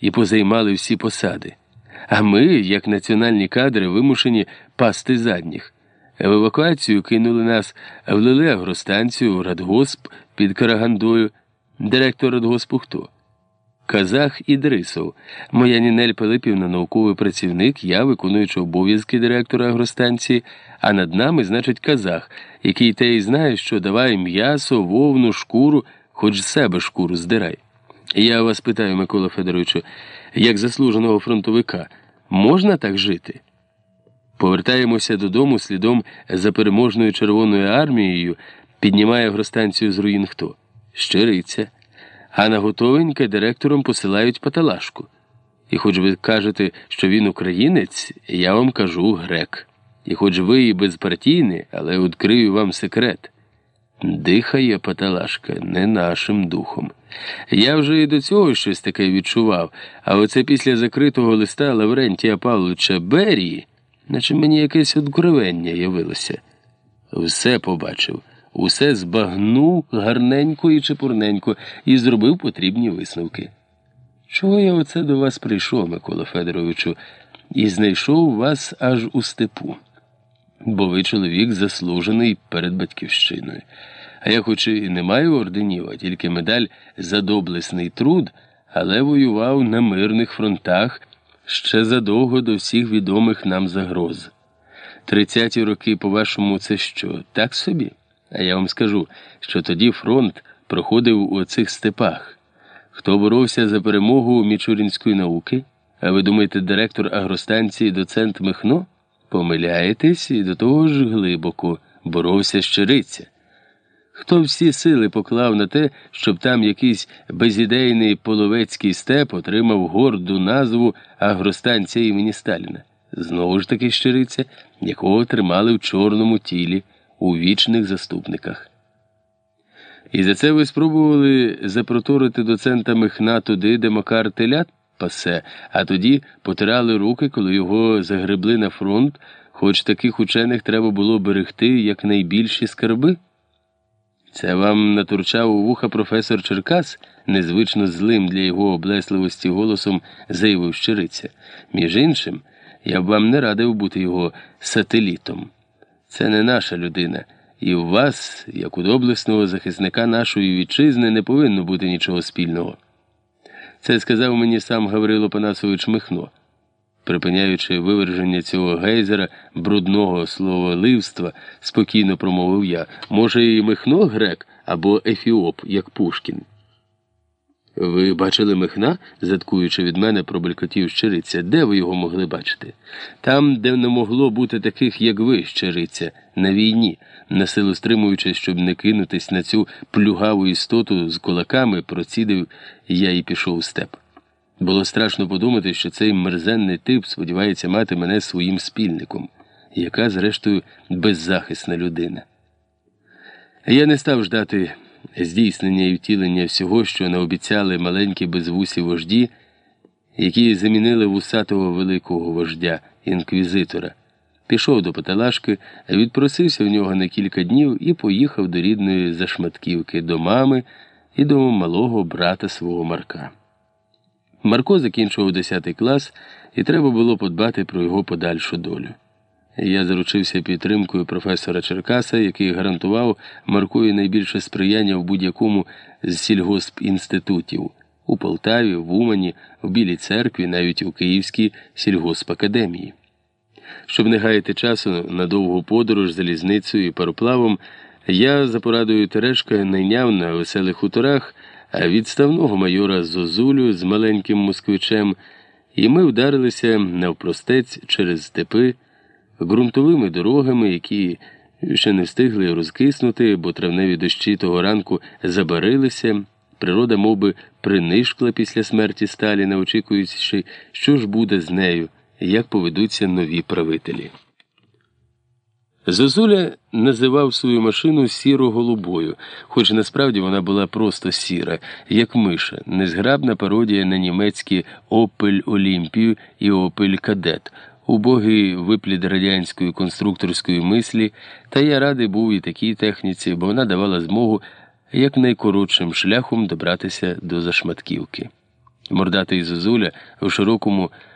і позаймали всі посади. А ми, як національні кадри, вимушені пасти задніх. В евакуацію кинули нас, влили агростанцію, радгосп під Карагандою. Директор радгоспу хто? Казах Ідрисов, моя Нінель Пилипівна, науковий працівник, я виконуючи обов'язки директора агростанції, а над нами, значить, казах, який те й знає, що давай м'ясо, вовну, шкуру, хоч з себе шкуру здирай. Я вас питаю, Микола Федоровичу, як заслуженого фронтовика, можна так жити? Повертаємося додому слідом за переможною Червоною армією, піднімає агростанцію з руїн хто? Щириця. А на готовеньке директором посилають паталашку. І хоч ви кажете, що він українець, я вам кажу грек. І хоч ви і безпартійний, але відкрию вам секрет. Дихає паталашка не нашим духом. Я вже і до цього щось таке відчував, а оце після закритого листа Лаврентія Павловича Берії, наче мені якесь откровення явилося. Все побачив, усе збагнув гарненько і чепурненько і зробив потрібні висновки. Чого я оце до вас прийшов, Микола Федоровичу, і знайшов вас аж у степу? Бо ви чоловік заслужений перед батьківщиною. А я хоч і не маю орденів, а тільки медаль за доблесний труд, але воював на мирних фронтах ще задовго до всіх відомих нам загроз. Тридцяті роки, по-вашому, це що, так собі? А я вам скажу, що тоді фронт проходив у оцих степах. Хто боровся за перемогу мічурінської науки? А ви думаєте, директор агростанції доцент Михно? Помиляєтесь і до того ж глибоко боровся щириця. Хто всі сили поклав на те, щоб там якийсь безідейний половецький степ отримав горду назву агростанція імені Сталіна? Знову ж таки щириця, якого тримали в чорному тілі у вічних заступниках. І за це ви спробували запроторити доцента Михна туди, де Макар телят пасе, а тоді потирали руки, коли його загребли на фронт, хоч таких учених треба було берегти як найбільші скарби. Це вам натурчав у вуха професор Черкас, незвично злим для його облесливості голосом заявив щириця. Між іншим, я б вам не радив бути його сателітом. Це не наша людина, і у вас, як у доблесного захисника нашої вітчизни, не повинно бути нічого спільного. Це сказав мені сам Гаврило Панасович Михно. Припиняючи виверження цього гейзера брудного словоливства, спокійно промовив я. Може, і Михно грек або Ефіоп, як Пушкін. Ви бачили Михна, заткуючи від мене, пробелькотів щириця. Де ви його могли бачити? Там, де не могло бути таких, як ви, щириця, на війні, насилу стримуючись, щоб не кинутись на цю плюгаву істоту з кулаками, процідив я і пішов у степ. Було страшно подумати, що цей мерзенний тип сподівається мати мене своїм спільником, яка, зрештою, беззахисна людина. Я не став ждати здійснення і втілення всього, що наобіцяли маленькі безвусі вожді, які замінили вусатого великого вождя, інквізитора. Пішов до Паталашки, відпросився в нього на кілька днів і поїхав до рідної зашматківки, до мами і до малого брата свого Марка. Марко закінчував 10 клас, і треба було подбати про його подальшу долю. Я заручився підтримкою професора Черкаса, який гарантував Маркові найбільше сприяння в будь-якому з сільгоспінститутів у Полтаві, в Умані, в Білій церкві, навіть у Київській сільгоспакадемії. Щоб не гаяти часу на довгу подорож залізницею і пароплавом, я за порадою Терешка найняв на веселих хуторах відставного майора Зозулю з маленьким москвичем, і ми вдарилися навпростець через степи ґрунтовими дорогами, які ще не встигли розкиснути, бо травневі дощі того ранку забарилися. Природа мов би, принишкла після смерті Сталіна, очікуючи, що ж буде з нею, як поведуться нові правителі. Зозуля називав свою машину сіро-голубою, хоч насправді вона була просто сіра, як миша, незграбна пародія на німецькі Опель Олімпію і Опель Кадет, убогий виплід радянської конструкторської мислі, та я радий був і такій техніці, бо вона давала змогу якнайкоротшим шляхом добратися до зашматківки. Мордатий зозуля у широкому